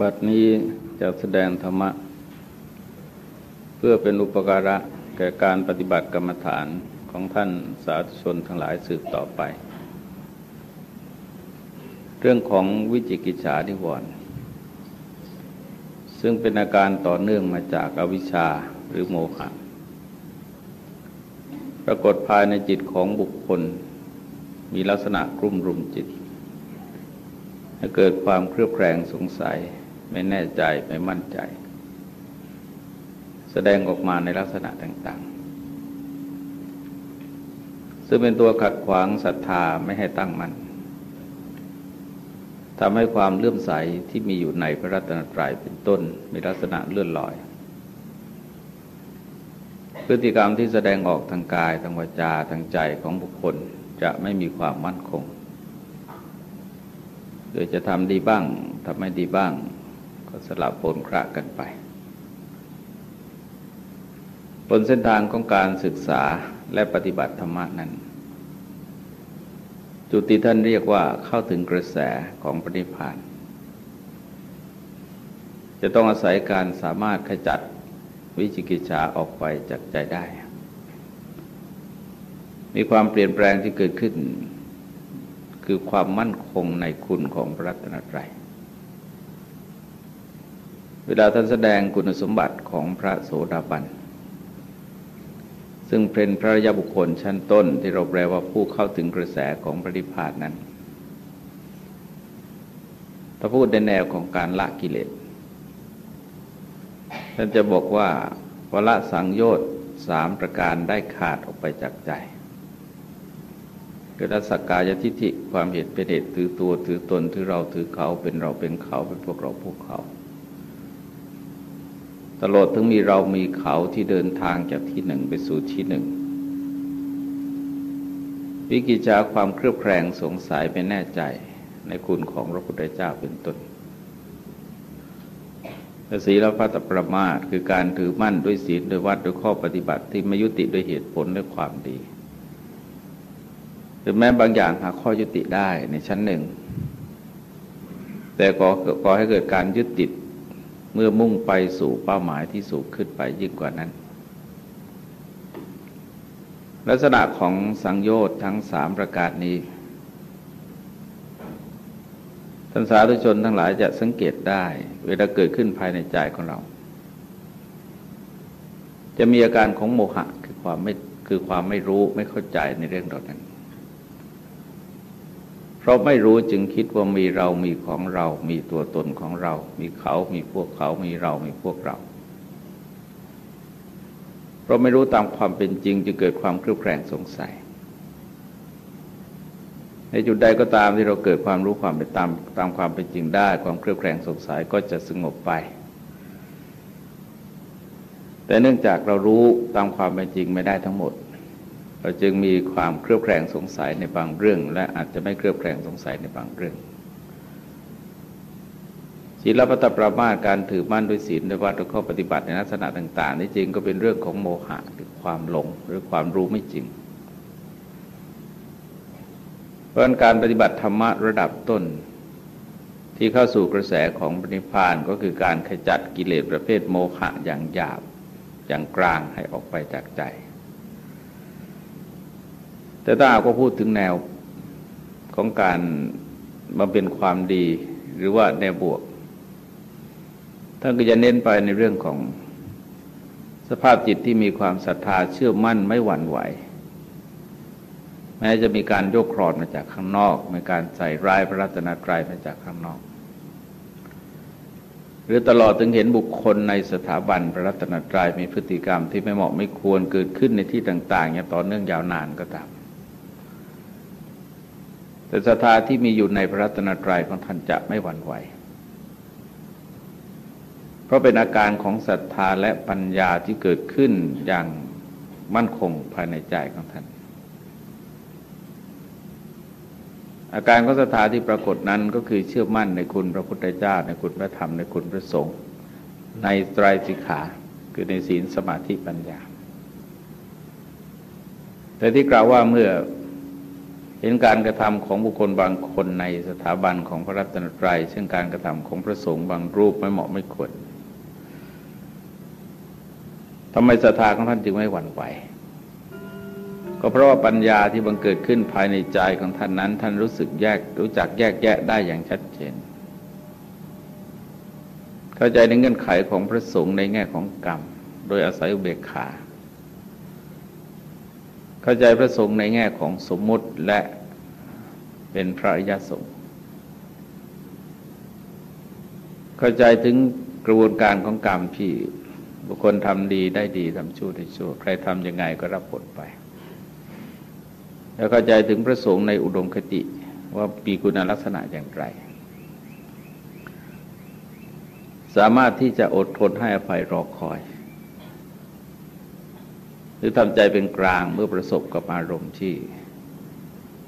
บัดนี้จะแสดงธรรมะ เพื่อเป็นอุปการะแก่การปฏิบัติกรรมฐานของท่านสาธุชนทั้งหลายสืบต่อไป เรื่องของวิจิกิจฉานิวรณ์ซึ่งเป็นอาการต่อเนื่องมาจากอวิชชาหรือโมหะ ปรากฏภายในจิตของบุคคล มีลักษณะกลุ่มรุมจิต เกิดความเครือบแคลงสงสัย ไม่แน่ใจไม่มั่นใจ แสดงออกมาในลักษณะต่าง ๆ ซึ่งเป็นตัวขัดขวางศรัทธาไม่ให้ตั้งมัน่นทำให้ความเลื่อมใสที่มีอยู่ในพระรัตนตรัยเป็นต้นมีลักษณะเลื่อนลอย พฤติกรรมที่แสดงออกทางกายทางวาจาทางใจของบุคคลจะไม่มีความมั่นคง โดยจะทำดีบ้างทำไม่ดีบ้าง ก็สลับปนคระกันไป บนเส้นทางของการศึกษาและปฏิบัติธรรมนั้น จุดที่ท่านเรียกว่าเข้าถึงกระแสของปฏิพาน จะต้องอาศัยการสามารถขจัดวิจิกิจฉาออกไปจากใจได้ มีความเปลี่ยนแปลงที่เกิดขึ้น คือความมั่นคงในคุณของพระรัตนตรัย เวลาท่านแสดงคุณสมบัติของพระโสดาบัน ซึ่งเป็นพระยาบุคคลชั้นต้นที่เราแปลว่าผู้เข้าถึงกระแสของพระนิพานนั้นถ้าพูดในแนวของการละกิเลส ท่านจะบอกว่าวละสังโยชน์สามประการได้ขาดออกไปจากใจ คือรัศกายทิฏฐิความเห็นเป็นเหตุถือตัวถือตนถือเราถือเขาเป็นเราเป็นเขาเป็นพวกเราพวกเขา ตลอดถึงมีเรามีเขาที่เดินทางจากที่หนึ่งไปสู่ที่หนึ่งวิกิจาความเครือบแคลงสงสัยไม่แน่ใจในคุณของพระพุทธเจ้าเป็นต้นศีลพัตประมาทคือการถือมั่นด้วยศีลด้วยวัดด้วยข้อปฏิบัติที่ไม่ยุติด้วยเหตุผลด้วยความดี รือแม้บางอย่างหาข้อยุติได้ในชั้นหนึ่ง แต่ก็ก่อให้เกิดการยึดติดเมื่อมุ่งไปสู่เป้าหมายที่สูงขึ้นไปยิ่งกว่านั้น ลักษณะของสังโยชน์ทั้งสามประการนี้ท่านสาธุชนทั้งหลายจะสังเกตได้ เวลาเกิดขึ้นภายในใจของเรา จะมีอาการของโมหะคือความไม่คือความไม่รู้ไม่เข้าใจในเรื่องเหล่านั้น ราะไม่รู้จึงคิดว่ามีเรามีของเรา มีตัวตนของเรา มีเขา มีพวกเขา มีเรา มีพวกเราเพราะไม่รู้ตามความเป็นจริง จะเกิดความเครือบแคลงสงสัย ในจุดใดก็ตามที่เราเกิดความรู้ความเป็นตามตามความเป็นจริงได้ ความเครือบแคลงสงสัยก็จะสงบไป แต่เนื่องจากเรารู้ตามความเป็นจริงไม่ได้ทั้งหมด เราจึงมีความเครือบแคลงสงสัยในบางเรื่อง และอาจจะไม่เครือบแคลงสงสัยในบางเรื่องศีลปัตประมาทการถือมั่นด้วยศีลด้วยวัดด้วยข้อปฏิบัติในลักษณะต่างๆนี่จริงก็เป็นเรื่องของโมหะหรือความหลงหรือความรู้ไม่จริง เพราะการปฏิบัติธรรมะระดับต้น ที่เข้าสู่กระแสของปณิพานก็คือการขจัดกิเลสประเภทโมหะอย่างหยาบอย่างกลางให้ออกไปจากใจ แต่ถ้าเราก็พูดถึงแนวของการมาเป็นความดีหรือว่าแนวบวกท่านก็จะเน้นไปในเรื่องของสภาพจิตที่มีความศรัทธาเชื่อมั่นไม่หวั่นไหว แม้จะมีการโยกครอนมาจากข้างนอก มีการใส่ร้ายพระรัตนตรัยมาจากข้างนอก หรือตลอดถึงเห็นบุคคลในสถาบันพระรัตนตรัยมีพฤติกรรมที่ไม่เหมาะไม่ควรเกิดขึ้นในที่ต่างๆอย่างต่อเนื่องยาวนานก็ตาม แต่ศรัทธาที่มีอยู่ในพระรัตนตรัยของท่านจะไม่หวั่นไหว เพราะเป็นอาการของศรัทธาและปัญญาที่เกิดขึ้นอย่างมั่นคงภายในใจของท่าน อาการของศรัทธาที่ปรากฏนั้นก็คือเชื่อมั่นในคุณพระพุทธเจ้า ในคุณพระธรรมในคุณพระสงฆ์ในไตรสิกขาคือในศีลสมาธิปัญญา แต่ที่กล่าวว่าเมื่อ เห็นการกระทำของบุคคลบางคนในสถาบันของพระรัตนตรัยเช่นการกระทำของพระสงฆ์บางรูปไม่เหมาะไม่ควรทำไมศรัทธาของท่านจึงไม่หวั่นไหว ก็เพราะว่าปัญญาที่บังเกิดขึ้นภายในใจของท่านนั้น ท่านรู้สึกแยกรู้จักแยกแยะได้อย่างชัดเจน เข้าใจในเงื่อนไขของพระสงฆ์ในแง่ของกรรม โดยอาศัยอุเบกขา เข้าใจพระสงฆ์ในแง่ของสมมุติและเป็นพระอริยสงฆ์เข้าใจถึงกระบวนการของกรรมที่บุคคลทำดีได้ดีทำชั่วได้ชั่ว ใครทำยังไงก็รับผลไป แล้วเข้าใจถึงพระสงฆ์ในอุดมคติว่าปีคุณลักษณะอย่างไร สามารถที่จะอดทนให้อภัยรอคอย หรือทำใจเป็นกลางเมื่อประสบกับอารมณ์ที่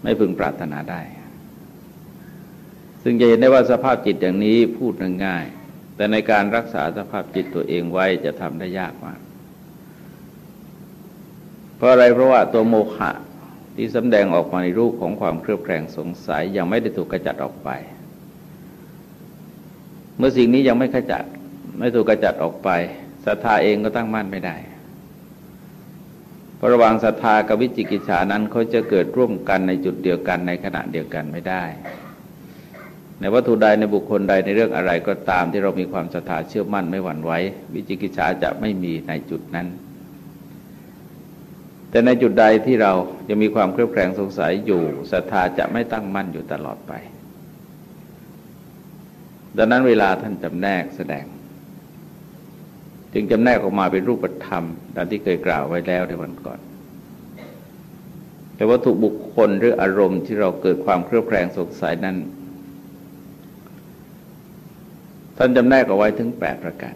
ไม่พึงปรารถนาได้ ซึ่งจะเห็นได้ว่าสภาพจิตอย่างนี้พูดง่าย แต่ในการรักษาสภาพจิตตัวเองไว้จะทำได้ยากมาก เพราะอะไรเพราะว่าตัวโมหะที่สำแดงออกมาในรูปของความเครือบแคลงสงสัยยังไม่ได้ถูกกระจัดออกไป เมื่อสิ่งนี้ยังไม่ขจัด ไม่ถูกกระจัดออกไปศรัทธาเองก็ตั้งมั่นไม่ได้ เพราะระหว่างศรัทธากับวิจิกิจฉานั้นเขาจะเกิดร่วมกันในจุดเดียวกันในขณะเดียวกันไม่ได้ ในวัตถุใดในบุคคลใดในเรื่องอะไรก็ตามที่เรามีความศรัทธาเชื่อมั่นไม่หวั่นไหววิจิกิจฉาจะไม่มีในจุดนั้น แต่ในจุดใดที่เราจะมีความเครือบแคลงสงสัยอยู่ศรัทธาจะไม่ตั้งมั่นอยู่ตลอดไปดังนั้นเวลาท่านจำแนกแสดง จึงจำแนกออกมาเป็นรูปธรรมดังที่เคยกล่าวไว้แล้วในวันก่อน แต่วัตถุบุคคลหรืออารมณ์ที่เราเกิดความเครือบแคลงสงสัยนั้น ท่านจำแนกเอาไว้ถึงแปดประการ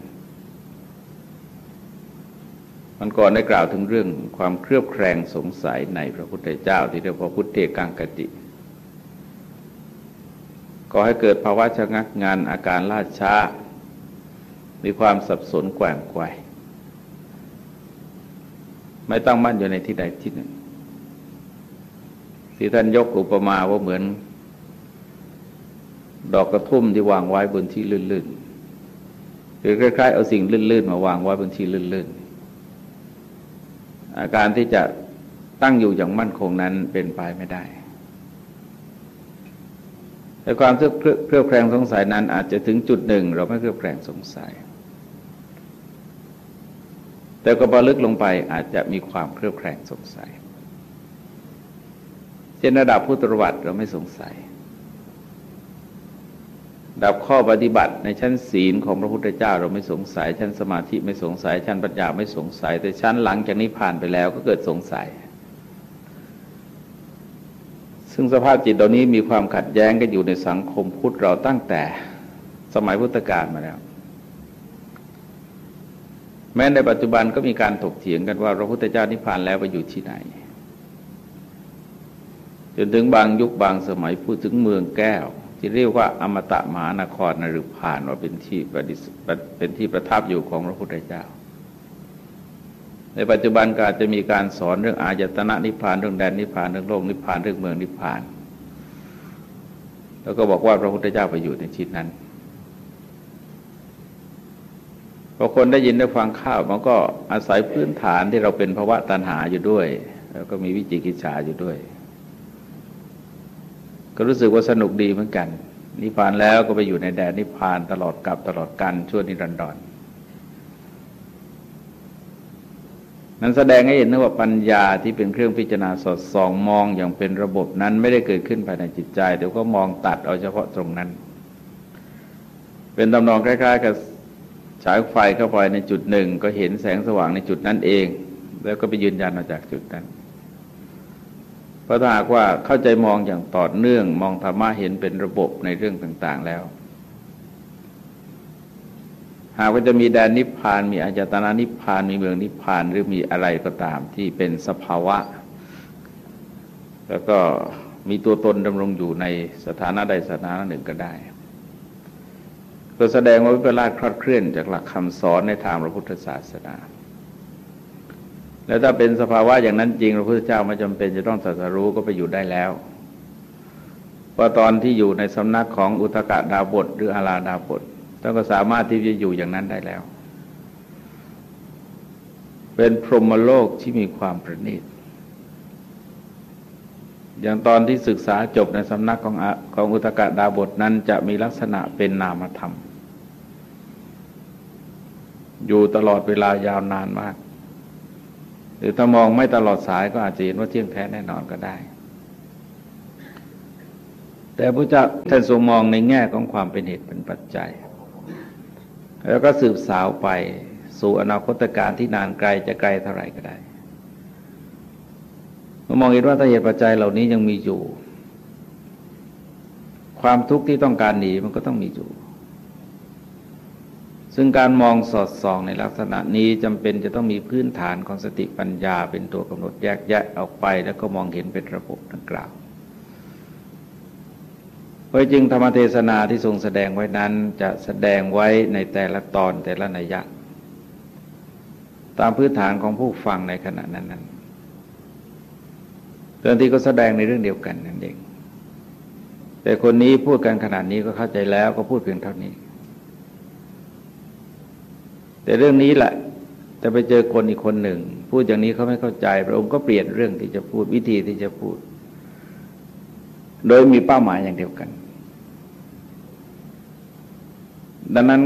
มันก่อนได้กล่าวถึงเรื่องความเครือบแคลงสงสัยในพระพุทธเจ้า ที่เรียกว่าพุทธเทกังกติก็ให้เกิดภาวะชะงักงานอาการล่าช้า มีความสับสนแกว่งไกวไม่ตั้งมั่นอยู่ในที่ใดที่หนึ่ง ที่ท่านยกอุปมาว่าเหมือน ดอกกระทุ่มที่วางไว้บนที่ลื่นๆหรือคล้ายๆเอาสิ่งลื่นๆ มาวางไว้บนที่ลื่นๆอาการที่จะตั้งอยู่อย่างมั่นคงนั้นเป็นไปไม่ได้แต่ความเครือบแคลงสงสัยนั้นอาจจะถึงจุดหนึ่ง เราไม่เครือบแคลงสงสัย แต่ก็พอลึกลงไปอาจจะมีความเครือบแคลงสงสัย เช่นระดับพุทธวัตรเราไม่สงสัยดับข้อปฏิบัติในชั้นศีลของพระพุทธเจ้าเราไม่สงสัย ชั้นสมาธิไม่สงสัย ชั้นปัญญาไม่สงสัย แต่ชั้นหลังจากนี้ผ่านไปแล้วก็เกิดสงสัย ซึ่งสภาพจิตตอนนี้มีความขัดแย้งกันอยู่ในสังคมพุทธเราตั้งแต่สมัยพุทธกาลมาแล้ว แม้ในปัจจุบันก็มีการถกเถียงกันว่าพระพุทธเจ้านิพพานแล้วไปอยู่ที่ไหน จนถึงบางยุคบางสมัยพูดถึงเมืองแก้ว ที่เรียกว่าอมตะมหานครนรือผ่านว่าเป็นที่ประดิษเป็นที่ประทับอยู่ของพระพุทธเจ้า ในปัจจุบันก็อาจจะมีการสอนเรื่องอายตนะนิพพานเรื่องแดนนิพพานเรื่องโลกนิพพานเรื่องเมืองนิพพาน แล้วก็บอกว่าพระพุทธเจ้าไปอยู่ในชิดนั้นพ อคนได้ยินได้ฟังข้าวมันก็อาศัยพื้นฐานที่เราเป็นภาวะตัณหาอยู่ด้วย แล้วก็มีวิจิกิจฉาอยู่ด้วย ก็รู้สึกว่าสนุกดีเหมือนกัน นิพพานแล้วก็ไปอยู่ในแดนนิพพานตลอดกับตลอดกันชั่วนิรันดรนั้นแสดงให้เห็นนะว่าปัญญาที่เป็นเครื่องพิจารณาสอดส่องมองอย่างเป็นระบบนั้นไม่ได้เกิดขึ้นภายในจิตใจเดี๋ยวก็มองตัดเอาเฉพาะตรงนั้น เป็นตำนองคล้ายๆกับ ฉายไฟเข้าไปในจุดหนึ่ง ก็เห็นแสงสว่างในจุดนั้นเอง แล้วก็ไปยืนยันมาจากจุดนั้นเพราะถ้าหากว่าเข้าใจมองอย่างต่อเนื่อง มองธรรมะเห็นเป็นระบบในเรื่องต่าง ๆแล้ว หากว่าจะมีแดนนิพพานมีอาจตนานิพพานมีเมืองนิพพานหรือมีอะไรก็ตามที่เป็นสภาวะ แล้วก็มีตัวตนดำรงอยู่ในสถานะใดสถานะหนึ่งก็ได้ ก็แสดงว่าวิปลาสคลาดเคลื่อนจากหลักคำสอนในทางพระพุทธศาสนา แล้วถ้าเป็นสภาวะอย่างนั้นจริง พระพุทธเจ้าไม่จำเป็นจะต้องตรัสรู้ก็ไปอยู่ได้แล้วว่าตอนที่อยู่ในสำนักของอุตกะดาบทหรืออาลาดาบทท่านก็สามารถที่จะอยู่อย่างนั้นได้แล้ว เป็นพรหมโลกที่มีความประณีต อย่างตอนที่ศึกษาจบในสำนักของของอุตกะดาบทนั้นจะมีลักษณะเป็นนามธรรม อยู่ตลอดเวลายาวนานมาก หรือถ้ามองไม่ตลอดสายก็อาจจะเห็นว่าเที่ยงแท้แน่นอนก็ได้ แต่พระเจ้าท่านทรงมองในแง่ของความเป็นเหตุเป็นปัจจัย แล้วก็สืบสาวไปสู่อนาคตการที่นานไกลจะไกลเท่าไหร่ก็ได้มองเห็นว่าถ้าเหตุปัจจัยเหล่านี้ยังมีอยู่ ความทุกข์ที่ต้องการหนีมันก็ต้องมีอยู่ ซึ่งการมองสอดส่องในลักษณะนี้จำเป็นจะต้องมีพื้นฐานของสติปัญญาเป็นตัวกำหนดแยกแยะออกไป แล้วก็มองเห็นเป็นระบบดังกล่าวเพราะจึงธรรมเทศนาที่ทรงแสดงไว้นั้นจะแสดงไว้ในแต่ละตอนแต่ละนัยยะ ตามพื้นฐานของผู้ฟังในขณะนั้นบางทีก็แสดงในเรื่องเดียวกันนั่นเองแต่คนนี้พูดกันขนาดนี้ก็เข้าใจแล้วก็พูดเพียงเท่านี้ แต่เรื่องนี้แหละ แต่ไปเจอคนอีกคนหนึ่ง พูดอย่างนี้เขาไม่เข้าใจ พระองค์ก็เปลี่ยนเรื่องที่จะพูดวิธีที่จะพูด โดยมีเป้าหมายอย่างเดียวกัน ดังนั้น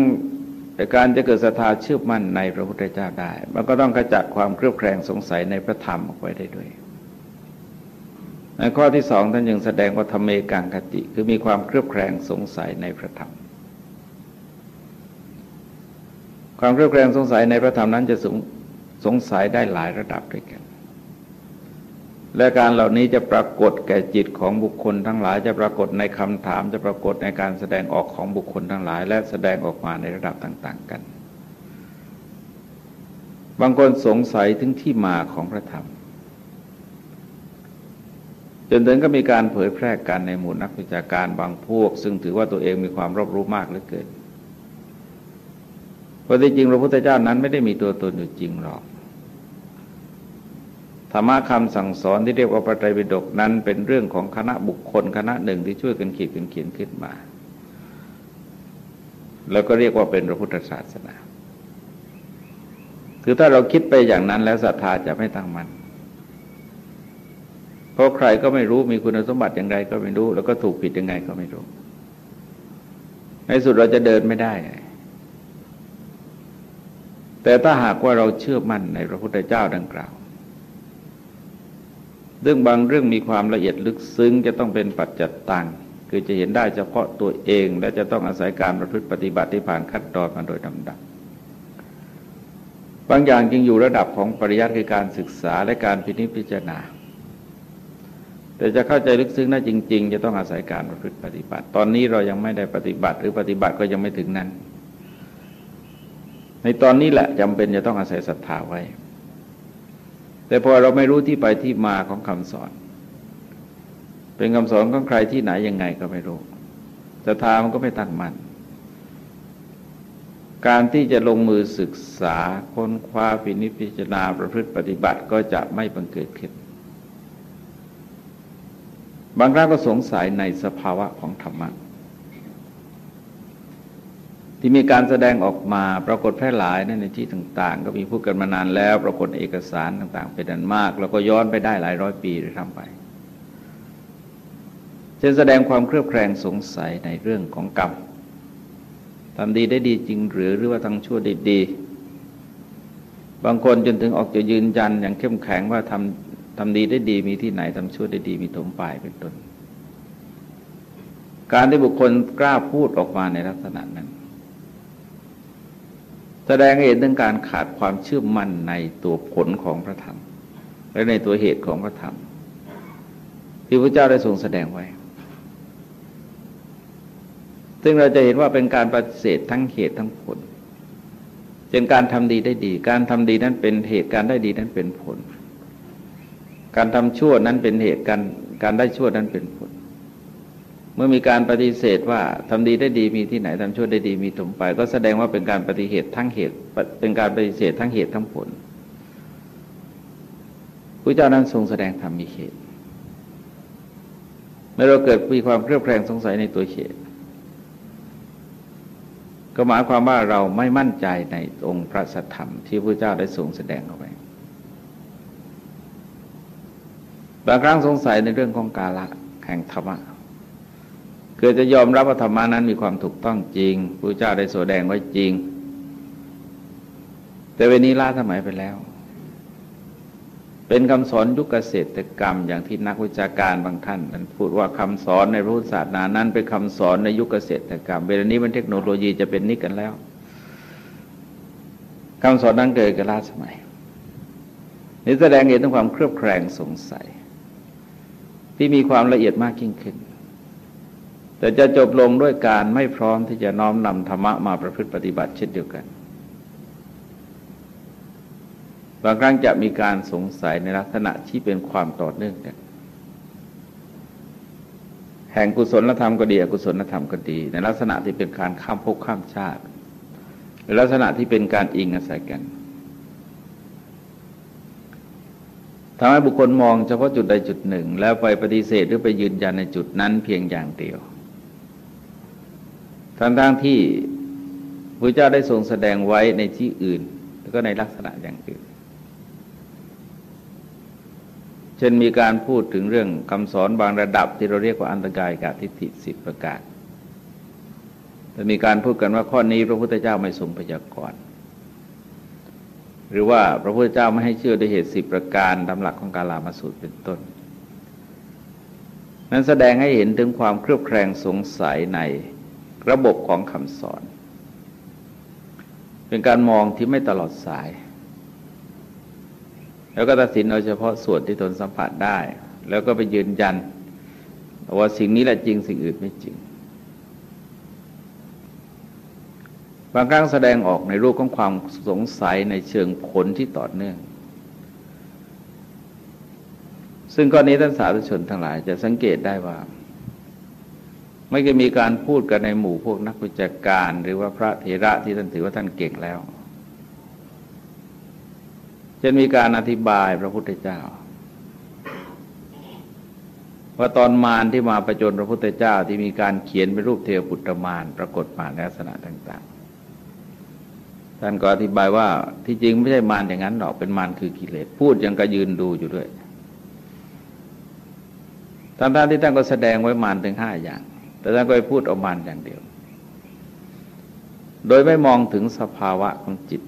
การจะเกิดศรัทธาเชื่อมั่นในพระพุทธเจ้าได้ มันก็ต้องขจัดความเครือบแคลงสงสัยในพระธรรมออกไปได้ด้วยในข้อที่สองท่านยังแสดงว่าธรรมเมกังคติ คือมีความเครือบแคลงสงสัยในพระธรรม ความเครือบแคลงสงสัยในพระธรรมนั้นจะสงสงสัยได้หลายระดับด้วยกัน และการเหล่านี้จะปรากฏแก่จิตของบุคคลทั้งหลาย จะปรากฏในคำถาม จะปรากฏในการแสดงออกของบุคคลทั้งหลาย และแสดงออกมาในระดับต่าง ๆ กัน บางคนสงสัยถึงที่มาของพระธรรมจนถึงก็มีการเผยแพร่กันในหมู่นักวิชาการบางพวก ซึ่งถือว่าตัวเองมีความรอบรู้มากเหลือเกิน เพราะที่จริงพระพุทธเจ้านั้นไม่ได้มีตัวตนอยู่จริงหรอกธรรมะคำสั่งสอนที่เรียกว่าพระไตรปิฎกนั้น เป็นเรื่องของคณะบุคคลคณะหนึ่งที่ช่วยกันขีดกันเขียนขึ้นมา แล้วก็เรียกว่าเป็นพระพุทธศาสนา คือถ้าเราคิดไปอย่างนั้นแล้วศรัทธาจะไม่ตั้งมัน่นเพราะใครก็ไม่รู้มีคุณสมบัติอย่างไรก็ไม่รู้ แล้วก็ถูกผิดยังไงก็ไม่รู้ ในสุดเราจะเดินไม่ได้ แต่ถ้าหากว่าเราเชื่อมั่นในพระพุทธเจ้าดังกล่าว เรื่องบางเรื่องมีความละเอียดลึกซึ้งจะต้องเป็นปัจจัตตังคือจะเห็นได้เฉพาะตัวเอง และจะต้องอาศัยการประพฤติปฏิบัติที่ผ่านคัดตอนมาโดยลำดับบางอย่างจึงอยู่ระดับของปริยัติคือการศึกษาและการพินิจพิจารณา แต่จะเข้าใจลึกซึ้งได้จริง ๆ จะต้องอาศัยการประพฤติปฏิบัติ ตอนนี้เรายังไม่ได้ปฏิบัติหรือปฏิบัติก็ยังไม่ถึงนั้น ในตอนนี้แหละจำเป็นจะต้องอาศัยศรัทธาไว้ แต่พอเราไม่รู้ที่ไปที่มาของคำสอน เป็นคำสอนของใครที่ไหนยังไงก็ไม่รู้ศรัทธามันก็ไม่ตั้งมัน่นการที่จะลงมือศึกษาค้นคว้าพินิจพิจารณาประพฤติปฏิบัติก็จะไม่บังเกิดขึ้น บางครั้งก็สงสัยในสภาวะของธรรมะ ที่มีการแสดงออกมาปรากฏแพร่หลายในที่ต่างๆ ก็มีพูดกันมานานแล้ว ปรากฏเอกสารต่างๆ เป็นอันมาก แล้วก็ย้อนไปได้หลายร้อยปีด้วยซ้ำไปจะแสดงความเครือบแคลงสงสัยในเรื่องของกรรมทำดีได้ดีจริงหรือหรือว่าทำชั่วได้ดี บางคนจนถึงออกจะยืนยันอย่างเข้มแข็งว่าทำทำดีได้ดีมีที่ไหนทำชั่วได้ดีมีถมปลายเป็นต้น การที่บุคคลกล้าพูดออกมาในลักษณะนั้น แสดงให้เห็นถึงการขาดความเชื่อมั่นในตัวผลของพระธรรม และในตัวเหตุของพระธรรม ที่พระเจ้าได้ทรงแสดงไว้ ซึ่งเราจะเห็นว่าเป็นการปฏิเสธทั้งเหตุทั้งผลเป็นการทำดีได้ดี การทำดีนั้นเป็นเหตุการได้ดีนั้นเป็นผล การทำชั่วนั้นเป็นเหตุการการได้ชั่วนั้นเป็นผล เมื่อมีการปฏิเสธว่าทำดีได้ดีมีที่ไหนทำชั่วได้ดีมีถมไป ก็แสดงว่าเป็นการปฏิเหตุทั้งเหตุ เป็นการปฏิเสธทั้งเหตุทั้งผลพระเจ้านั้นทรงแสดงธรรมมีเหตุเมื่อเราเกิดมีความเครียดแคลงสงสัยในตัวเหตุก็หมายความว่าเราไม่มั่นใจในองค์พระสัทธรรมที่พระเจ้าได้ทรงแสดงเอาไว้บางครั้งสงสัยในเรื่องของกาละแห่งธรรมะ เกิดจะยอมรับว่าธรรมานั้นมีความถูกต้องจริงพระเจ้าได้แสดงไว้จริง แต่เวนี้ล้าสมัยไปแล้ว เป็นคำสอนยุคเกษตรกรรมอย่างที่นักวิชาการบางท่านมันพูดว่าคำสอนในพุทธศาสนานั้นเป็นคำสอนในยุคเกษตรกรรม เวลานี้มันเทคโนโลยีจะเป็นนิกันแล้วคำสอนนั้นเกิดกันล้าสมัยนี่แสดงเห็นถึงความเครือบแคลงสงสัย ที่มีความละเอียดมากยิ่งขึ้น แต่จะจบลงด้วยการไม่พร้อมที่จะน้อมนำธรรมะมาประพฤติปฏิบัติเช่นเดียวกัน บางครั้งจะมีการสงสัยในลักษณะที่เป็นความต่อเนื่องกัน แห่งกุศลธรรมก็ดีอกุศลธรรมก็ดี ในลักษณะที่เป็นการข้ามภพข้ามชาติหรือลักษณะที่เป็นการอิงอาศัยกันทำให้บุคคลมองเฉพาะจุดใดจุดหนึ่ง แล้วไปปฏิเสธหรือไปยืนยันในจุดนั้นเพียงอย่างเดียว ทั้งทที่พระเจ้าได้ทรงแสดงไว้ในที่อื่น แล้วก็ในลักษณะอย่างอื่น เช่นมีการพูดถึงเรื่องคำสอนบางระดับที่เราเรียกว่าอันตรายกาทิฏฐิสิบประการแต่มีการพูดกันว่าข้อนี้พระพุทธเจ้าไม่ทรงพยากรณ์หรือว่าพระพุทธเจ้าไม่ให้เชื่อด้วยเหตุสิบประการตามหลักของกาลามาสูตรเป็นต้น นั้นแสดงให้เห็นถึงความเครือบแคลงสงสัยใน ระบบของคำสอน เป็นการมองที่ไม่ตลอดสาย แล้วก็ตัดสินเอาเฉพาะส่วนที่ตนสัมผัสได้ แล้วก็ไปยืนยัน ว่าสิ่งนี้แหละจริงสิ่งอื่นไม่จริง บางครั้งแสดงออกในรูปของความสงสัยในเชิงผลที่ต่อเนื่อง ซึ่งกรณีท่านสาธุชนทั้งหลายจะสังเกตได้ว่า ไม่เคยมีการพูดกันในหมู่พวกนักวิจการ หรือว่าพระเถระที่ท่านถือว่าท่านเก่งแล้วจะมีการอธิบายพระพุทธเจ้า ว่าตอนมารที่มาประจนพระพุทธเจ้าที่มีการเขียนเป็นรูปเทวปุตตมารปรากฏมาในลักษณะต่าง ๆ ท่านก็อธิบายว่าที่จริงไม่ใช่มารอย่างนั้นหรอกเป็นมารคือกิเลสพูดยังกระยืนดูอยู่ด้วยท่านท่านที่ท่านก็แสดงไว้มารถึงห้าอย่าง แต่ท่านก็ไปพูดเอามารอย่างเดียว โดยไม่มองถึงสภาวะของจิต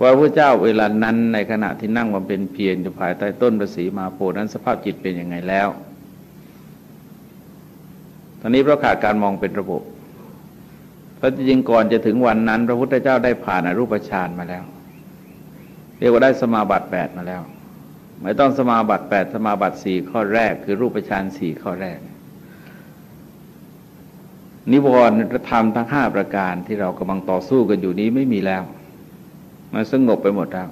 ว่าพระเจ้าเวลานั้นในขณะที่นั่งมาเป็นเพียรอยู่ภายใต้ต้นประสีมาโพนั้นสภาพจิตเป็นยังไงแล้ว ตอนนี้เพราะขาดการมองเป็นระบบ เพราะจริงก่อนจะถึงวันนั้น พระพุทธเจ้าได้ผ่านอรูปฌานมาแล้ว เรียกว่าได้สมาบัติแปดมาแล้ว ไม่ต้องสมาบัติแปดสมาบัติสี่ข้อแรก คือรูปฌานสี่ข้อแรก นิวรณ์ธรรมทั้งห้าประการที่เรากำลังต่อสู้กันอยู่นี้ไม่มีแล้ว มันสงบไปหมดแล้ว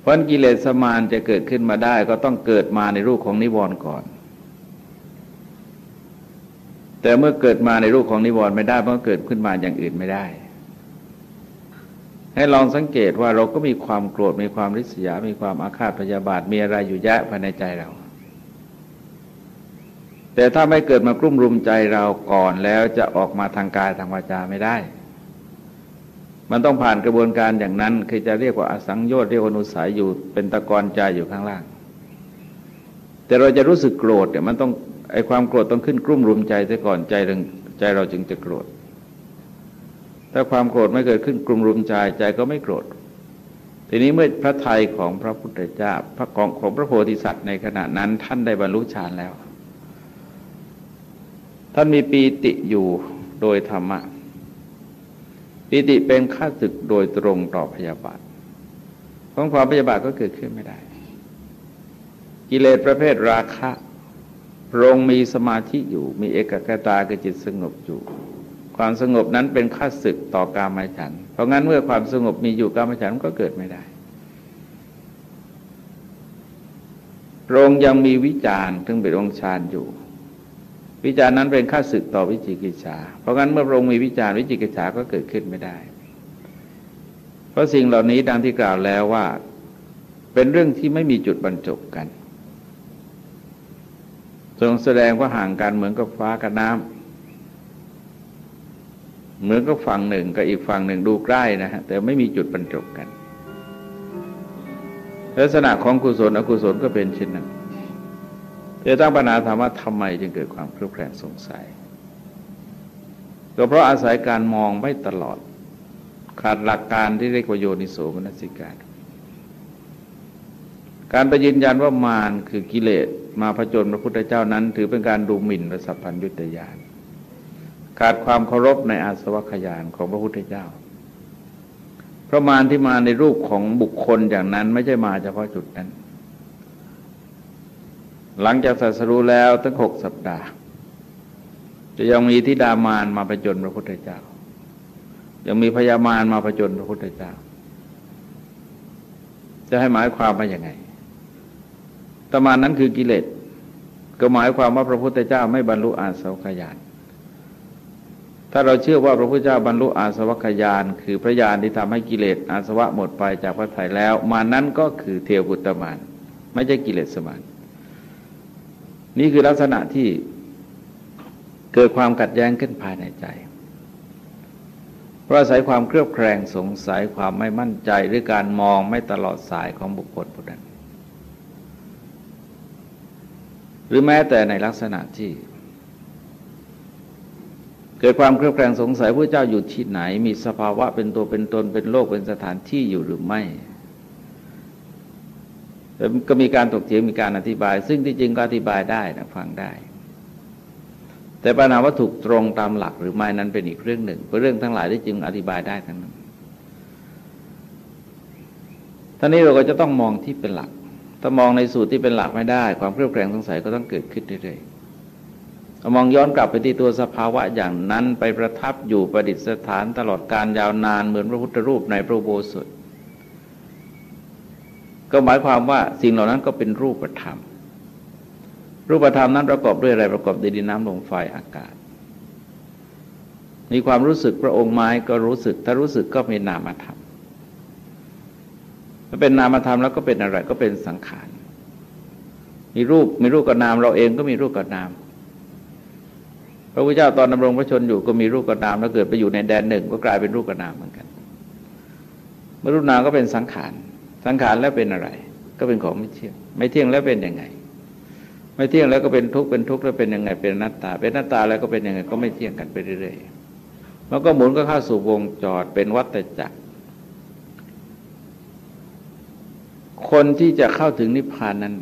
เพราะกิเลสมานจะเกิดขึ้นมาได้ ก็ต้องเกิดมาในรูปของนิวรณ์ก่อน แต่เมื่อเกิดมาในรูปของนิวรณ์ไม่ได้เพราะเกิดขึ้นมาอย่างอื่นไม่ได้ ให้ลองสังเกตว่าเราก็มีความโกรธมีความริษยา มีความอาฆาตพยาบาทมีอะไรอยู่แยะภายในใจเรา แต่ถ้าไม่เกิดมากลุ่มรุมใจเราก่อนแล้วจะออกมาทางกายทางวาจาไม่ได้ มันต้องผ่านกระบวนการอย่างนั้น คือจะเรียกว่าอสังโยชน์เรียกว่านุสัยอยู่เป็นตะกอนใจอยู่ข้างล่าง แต่เราจะรู้สึกโกรธเนี่ยมันต้องไอความโกรธต้องขึ้นกลุ่มรุมใจซะก่อนใจเราใจเราจึงจะโกรธ ถ้าความโกรธไม่เกิดขึ้นกลุ่มรุมใจใจก็ไม่โกรธทีนี้เมื่อพระไทยของพระพุทธเจ้าพระของของพระโพธิสัตว์ในขณะนั้นท่านได้บรรลุฌานแล้ว ท่านมีปีติอยู่โดยธรรมะปิติเป็นค่าศึกโดยตรงต่อพยาบาทของความพยาบาทก็เกิดขึ้นไม่ได้ กิเลสประเภทราคะพรงมีสมาธิอยู่ มีเอกกตาคือจิตสงบอยู่ ความสงบนั้นเป็นค่าศึกต่อกามฉัน เพราะงั้นเมื่อความสงบมีอยู่กามฉันก็เกิดไม่ได้พรงยังมีวิจารณ์ถึงเป็นองค์ฌานอยู่ วิจารณ์นั้นเป็นค่าศึกต่อวิจิกิจฉาเพราะงั้นเมื่อพระองค์มีวิจารณ์วิจิกิจฉาก็เกิดขึ้นไม่ได้ เพราะสิ่งเหล่านี้ดังที่กล่าวแล้วว่า เป็นเรื่องที่ไม่มีจุดบรรจบกัน ทรงแสดงว่าห่างกันเหมือนกับฟ้ากับน้ำเหมือนกับฝั่งหนึ่งกับอีกฝั่งหนึ่งดูใกล้นะฮะแต่ไม่มีจุดบรรจบกัน ลักษณะของกุศลอกุศลก็เป็นเช่นนั้น จะตั้งปัญหาถามว่าทำไมจึงเกิดความเครือบแคลงสงสัย ก็เพราะอาศัยการมองไม่ตลอด ขาดหลักการที่เรียกว่าโยนิโสมนสิการ การไปยืนยันว่ามารคือกิเลสมาผจญพระพุทธเจ้านั้น ถือเป็นการดูหมิ่นพระสัพพัญญุตยานขาดความเคารพในอาสวัคยานของพระพุทธเจ้าเพราะมารที่มาในรูปของบุคคลอย่างนั้นไม่ใช่มาเฉพาะจุดนั้น หลังจากสัสรู้แล้วตั้งหกสัปดาห์ จะยังมีทิดามานมาประจนพระพุทธเจ้า ยังมีพญามารมาประจนพระพุทธเจ้า จะให้หมายความว่าอย่างไงตมานนั้นคือกิเลสก็หมายความว่าพระพุทธเจ้าไม่บรรลุอาสวัคยาน ถ้าเราเชื่อว่าพระพุทธเจ้าบรรลุอาสวัคยาน คือพระญาณที่ทำให้กิเลสอาสวะหมดไปจากพระไถ่แล้ว มานั้นก็คือเทวบุตรมาน ไม่ใช่กิเลสสมาน นี่คือลักษณะที่เกิดความกัดแย้งขึ้นภายในใจ เพราะอาศัยความเครือบแคลงสงสัยความไม่มั่นใจหรือการมองไม่ตลอดสายของบุคคลผู้นั้นหรือแม้แต่ในลักษณะที่ เกิดความเครือบแคลงสงสัยพระเจ้าอยู่ที่ไหน มีสภาวะเป็นตัวเป็นตนเป็นโลกเป็นสถานที่อยู่หรือไม่ ก็มีการถกเถียงมีการอธิบาย ซึ่งที่จริงก็อธิบายได้นะฟังได้ แต่ปัญหาว่าถูกตรงตามหลักหรือไม่นั้นเป็นอีกเรื่องหนึ่งเป็นเรื่องทั้งหลายที่จึงอธิบายได้ทั้งนั้นท่านี้เราก็จะต้องมองที่เป็นหลัก ถ้ามองในสูตรที่เป็นหลักไม่ได้ ความเครียดแคลงสงสัยก็ต้องเกิดขึ้นเรื่อยๆมองย้อนกลับไปที่ตัวสภาวะอย่างนั้นไปประทับอยู่ประดิษฐานตลอดการยาวนานเหมือนพระพุทธรูปในพระโบสถ์ ก็หมายความว่าสิ่งเหล่านั้นก็เป็นรูปธรรม รูปธรรมนั้นประกอบด้วยอะไรประกอบด้วยดินน้ำลมไฟอากาศ มีความรู้สึกพระองค์ไม้ก็รู้สึก ถ้ารู้สึกก็มีนามธรรมถ้าเป็นนามธรรมแล้วก็เป็นอะไรก็เป็นสังขาร มีรูปมีรูปกับนามเราเองก็มีรูปกับนามพระพุทธเจ้าตอนดำรงพระชนอยู่ก็มีรูปกับนามแล้วเกิดไปอยู่ในแดนหนึ่งก็กลายเป็นรูปกับนามเหมือนกันเมื่อรูปนามก็เป็นสังขาร สังขารแล้วเป็นอะไร ก็เป็นของไม่เที่ยง ไม่เที่ยงแล้วเป็นยังไง ไม่เที่ยงแล้วก็เป็นทุกข์เป็นทุกข์แล้วเป็นยังไง เป็นนัตตา เป็นนัตตาแล้วก็เป็นยังไง ก็ไม่เที่ยงกันไปเรื่อยๆมันก็หมุนก็เข้าสู่วงจรเป็นวัฏจักร คนที่จะเข้าถึงนิพพานนั้น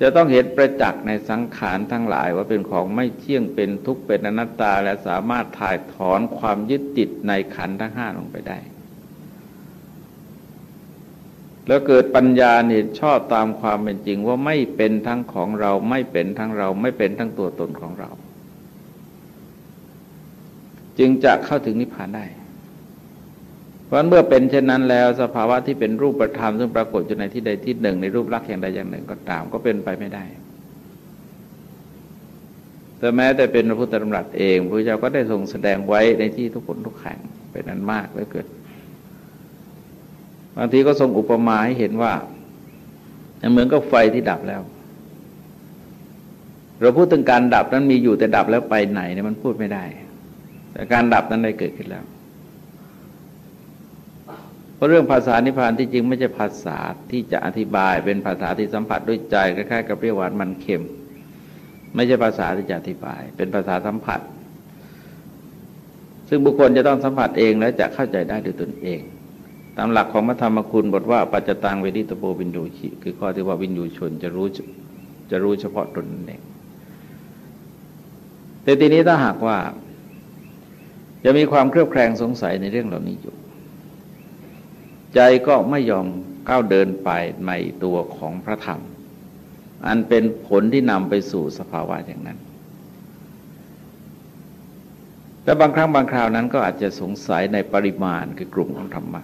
จะต้องเห็นประจักษ์ในสังขารทั้งหลาย ว่าเป็นของไม่เที่ยงเป็นทุกข์เป็นอนัตตา และสามารถถ่ายถอนความยึดติดในขันธ์ทั้งห้าลงไปได้ แล้วเกิดปัญญาเห็นชอบตามความเป็นจริงว่าไม่เป็นทั้งของเรา ไม่เป็นทั้งเรา ไม่เป็นทั้งตัวตนของเรา จึงจะเข้าถึงนิพพานได้ เพราะเมื่อเป็นเช่นนั้นแล้วสภาวะที่เป็นรูปธรรมซึ่งปรากฏอยู่ในที่ใดที่หนึ่ง ในรูปลักษณ์อย่างใดอย่างหนึ่งก็ตาม ก็เป็นไปไม่ได้ แต่แม้แต่เป็นพระพุทธธรรมรัตเองพระเจ้าก็ได้ทรงแสดงไว้ในที่ทุกคนทุกแห่งเป็นนั้นมากเลยเกิด บางทีก็ทรงอุปมาให้เห็นว่าเหมือนกับไฟที่ดับแล้ว เราพูดถึงการดับนั้นมีอยู่แต่ดับแล้วไปไหนเนี่ยมันพูดไม่ได้ แต่การดับนั้นได้เกิดขึ้นแล้ว เพราะเรื่องภาษานิพพานที่จริงไม่ใช่ภาษาที่จะอธิบายเป็นภาษาที่สัมผัสด้วยใจคล้ายๆกับเปรี้ยวหวานมันเค็ม ไม่ใช่ภาษาที่จะอธิบาย เป็นภาษาสัมผัส ซึ่งบุคคลจะต้องสัมผัสเองและจะเข้าใจได้ด้วยตนเอง ตามหลักของพระธรรมคุณบทว่าปัจจตังเวดิตโปวินดูชิคือข้อที่ว่าวินยูชนจะรู้จะรู้เฉพาะตนเองแต่ทีนี้ถ้าหากว่าจะมีความเครือบแคลงสงสัยในเรื่องเหล่านี้อยู่ ใจก็ไม่ยอมก้าวเดินไปในตัวของพระธรรม อันเป็นผลที่นำไปสู่สภาวะอย่างนั้นแต่บางครั้งบางคราวนั้นก็อาจจะสงสัยในปริมาณคือกลุ่มของธรรมะ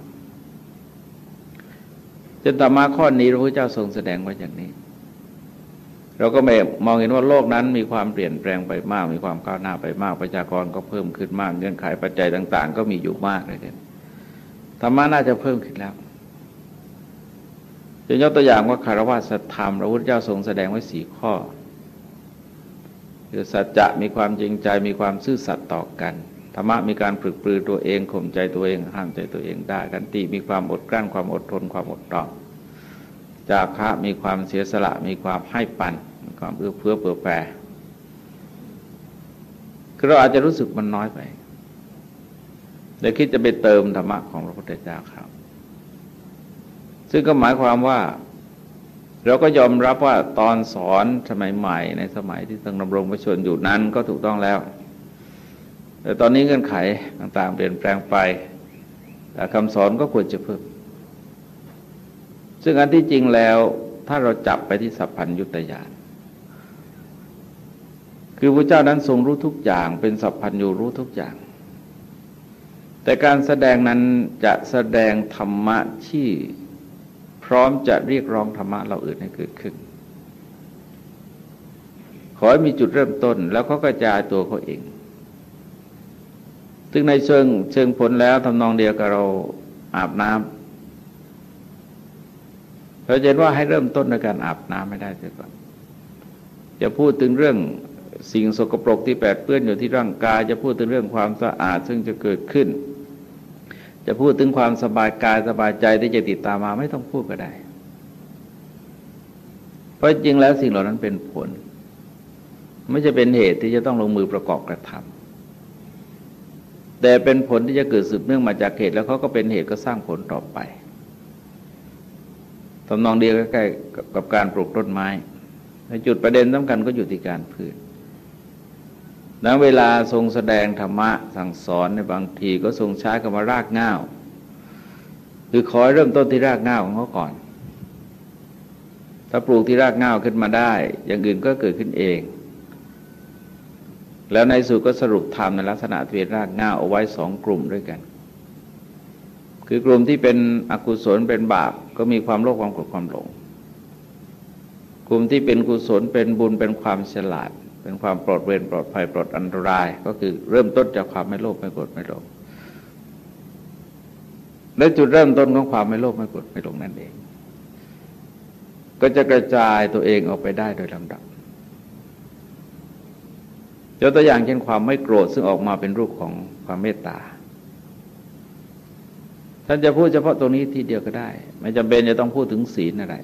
จนต่อมาข้อนี้พระพุทธเจ้าทรงแสดงไว้อย่างนี้ เราก็ไม่มองเห็นว่าโลกนั้นมีความเปลี่ยนแปลงไปมาก มีความก้าวหน้าไปมาก ประชากรก็เพิ่มขึ้นมาก เงื่อนไขปัจจัยต่าง ๆ ก็มีอยู่มากเลยเนี่ยธรรมะน่าจะเพิ่มขึ้นแล้วจะยกตัวอย่างว่าคารวะสัตธรรมพระพุทธเจ้าทรงแสดงไว้สี่ข้อคือสัจจะมีความจริงใจมีความซื่อสัตย์ต่อกัน รรมะมีการฝึกปรือตัวเองข่มใจตัวเอง ห้ามใจตัวเองได้ กันติมีความอดกลั้นความอดทนความอดทนจาคะมีความเสียสละมีความให้ปันมีความเอื้อเฟื้อเผื่อแผ่คือเราอาจจะรู้สึกมันน้อยไปแต่คิดจะไปเติมธรรมะของพระพุทธเจ้าครับ ซึ่งก็หมายความว่า เราก็ยอมรับว่าตอนสอนสมัยใหม่ในสมัยที่ตั้งดำรงพระชนอยู่นั้นก็ถูกต้องแล้ว แต่ตอนนี้เงื่อนไขต่างๆ เปลี่ยนแปลงไปแต่คำสอนก็ควรจะเพิ่ม ซึ่งอันที่จริงแล้วถ้าเราจับไปที่สัพพัญยุตยานคือพระเจ้านั้นทรงรู้ทุกอย่างเป็นสัพพัญญูรู้ทุกอย่าง แต่การแสดงนั้นจะแสดงธรรมะที่พร้อมจะเรียกร้องธรรมะเราอื่นให้เกิดขึ้น ขอให้มีจุดเริ่มต้นแล้วเขากระจายตัวเขาเอง ซึ่งในเชิงเชิงผลแล้วทำนองเดียวกับเราอาบน้ำเราเห็นว่าให้เริ่มต้นในการอาบน้ำไม่ได้เสียก่อนจะพูดถึงเรื่องสิ่งสกปรกที่แปดเปื้อนอยู่ที่ร่างกาย จะพูดถึงเรื่องความสะอาดซึ่งจะเกิดขึ้น จะพูดถึงความสบายกายสบายใจที่จะติดตามมาไม่ต้องพูดก็ได้ เพราะจริงแล้วสิ่งเหล่านั้นเป็นผล ไม่จะเป็นเหตุที่จะต้องลงมือประกอบกระทำ แต่เป็นผลที่จะเกิดสืบเนื่องมาจากเหตุ แล้วเขาก็เป็นเหตุก็สร้างผลต่อไปตำนองเดียวใกล้กับการปลูกต้นไม้ในจุดประเด็นสำคัญก็อยู่ที่การพืชนะเวลาทรงแสดงธรรมะสั่งสอนในบางทีก็ทรงใช้คำว่ารากง่าวคือขอเริ่มต้นที่รากง่าวของเขาก่อน ถ้าปลูกที่รากง่าวขึ้นมาได้ อย่างอื่นก็เกิดขึ้นเอง แล้วในสุดก็สรุปธรรมในลักษณะที่เป็นรากง่าเอาไว้สองกลุ่มด้วยกัน คือกลุ่มที่เป็นอกุศลเป็นบาปก็มีความโลภความโกรธความหลง กลุ่มที่เป็นกุศลเป็นบุญเป็นความฉลาด เป็นความปลอดเวรปลอดภัยปลอดอันตราย ก็คือเริ่มต้นจากความไม่โลภไม่โกรธไม่หลงและจุดเริ่มต้นของความไม่โลภไม่โกรธไม่หลงนั่นเอง ก็จะกระจายตัวเองออกไปได้โดยลำดับ ยกตัวอย่างเช่นความไม่โกรธซึ่งออกมาเป็นรูปของความเมตตา ท่านจะพูดเฉพาะตรงนี้ทีเดียวก็ได้ ไม่จำเป็นจะต้องพูดถึงศีลอะไร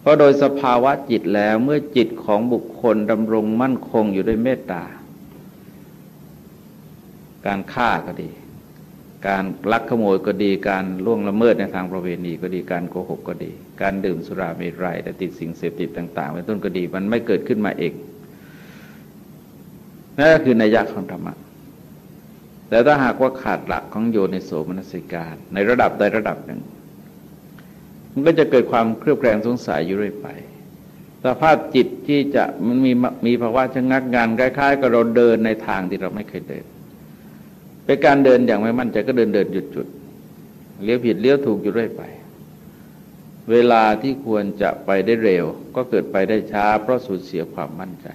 เพราะโดยสภาวะจิตแล้วเมื่อจิตของบุคคลดำรงมั่นคงอยู่ด้วยเมตตา การฆ่าก็ดี การลักขโมยก็ดี การล่วงละเมิดในทางประเวณีก็ดี การโกหกก็ดี การดื่มสุราเมรัยแต่ติดสิ่งเสพติดต่าง ๆ เป็นต้นก็ดี มันไม่เกิดขึ้นมาเอง นั่นก็คือในยะของธรรมะแต่ถ้าหากว่าขาดหลักของโยนิโสมนสิการ ในระดับใดระดับหนึ่ง มันก็จะเกิดความเครือบแคลงสงสัยอยู่เรื่อยไปสภาพจิตที่จะมันมีมีภาวะชะงักงานคล้ายๆกับเราเดินในทางที่เราไม่เคยเดิน เป็นการเดินอย่างไม่มั่นใจก็เดินเดินหยุดจุดเลี้ยวผิดเลี้ยวถูกอยู่เรื่อยไป เวลาที่ควรจะไปได้เร็ว ก็เกิดไปได้ช้า เพราะสูญเสียความมั่นใจ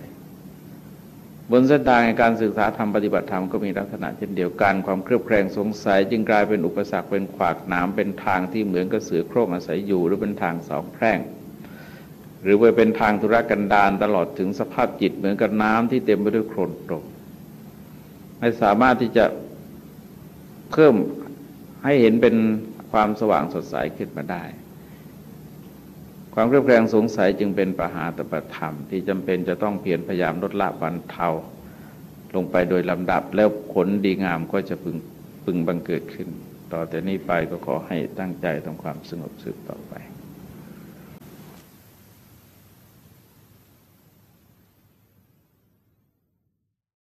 บนเส้นทางในการศึกษาธรรมปฏิบัติธรรมก็มีลักษณะเช่นเดียวกันความเครือบแคลงสงสัย จึงกลายเป็นอุปสรรคเป็นขวากหนามเป็นทางที่เหมือนกับเสือโคร่งอาศัยอยู่หรือเป็นทางสองแพร่ง หรือว่าเป็นทางธุรกันดารตลอดถึงสภาพจิตเหมือนกับน้ำที่เต็มไปด้วยโคลนตกไม่สามารถที่จะเพิ่มให้เห็นเป็นความสว่างสดใสขึ้นมาได้ ความเครียดแรงสงสัยจึงเป็นปหาตปธรรม ที่จำเป็นจะต้องเพียรพยายามลดละบรรเทาลงไปโดยลำดับแล้วผลดีงามก็จะพึงพึงบังเกิดขึ้น ต่อแต่นี้ไปก็ขอให้ตั้งใจทำความสงบสืบต่อไป